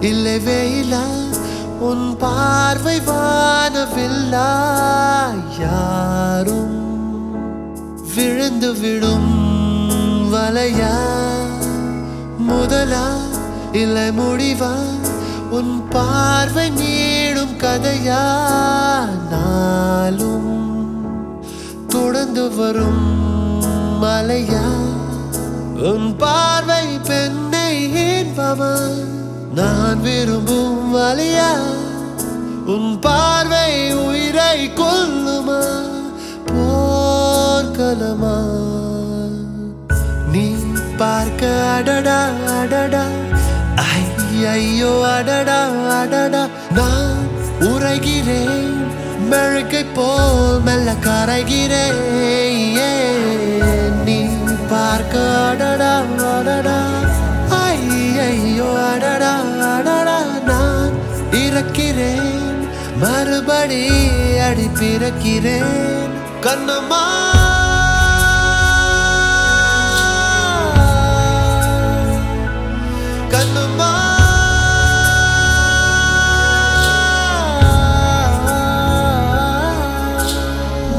இல்லைவேயிலா உன் பார்வை வானவில்லா யாரும் விழுந்து விடும் வலையா? முதலா இல்லை முடிவா? உன் பார்வை நீடும் கதையா? நாளும் தொடர்ந்து வரும் மலையா? உன் பார்வை பெண்ணை இன்பமா நான் விரும்பும் வழியா உன் பார்வை உயிரை கொல்லுமா? போர்க்கலமா நீ பார்க்க அடடா அடடா. ஐயோ அடடா அடடா. நான் உரைகிறேன் மெழுகை போல் மெல்ல கரைகிறேன். மறுபடி அடி பிறக்கிறேன் கண்ணம்மா! கண்ணம்மா!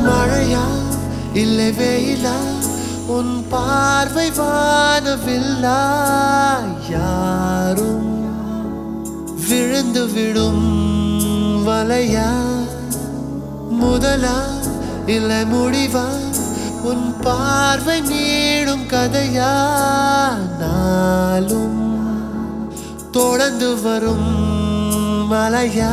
மழையா? இல்லை வெயிலா? உன் பார்வை வானவில்லா? யாரும் விழுந்து விடும் வலையா முதலா? இல்லை முடிவா? உன் பார்வை நீடும் கதையா? நாளும் தொடர்ந்து வரும் மலையா?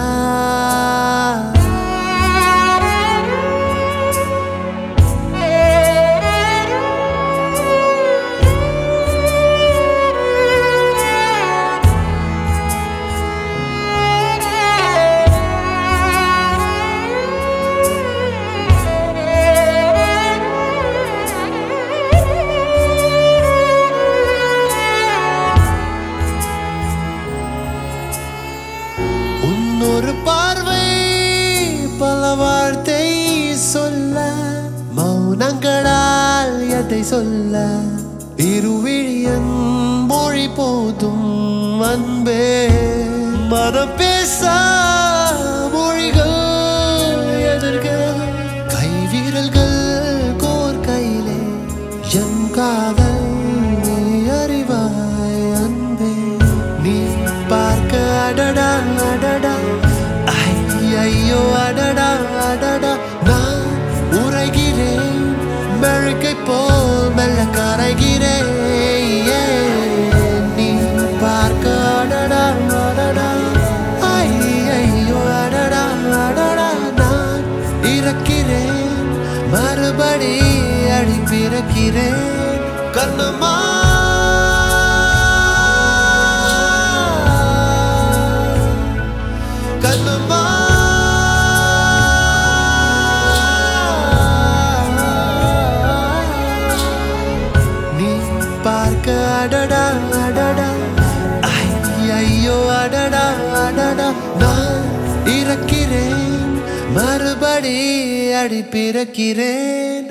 குணங்களால் எதை சொல்ல? இருவிழியன் மொழி போதும் அன்பே. மனம் பேச மொழிகள் எதிர்க. கைவிரல்கள் கோர் கையிலே என் காதல். மறுபடி அடி பிறக்கிறேன் கண்ணம்மா. கண்ணம்மா. நீ பார்க்க அடடா அடடா. ஐயோ அடடா அடடா. நான் இறக்கிறேன். மறுபடி அடி பிறக்கிறேன்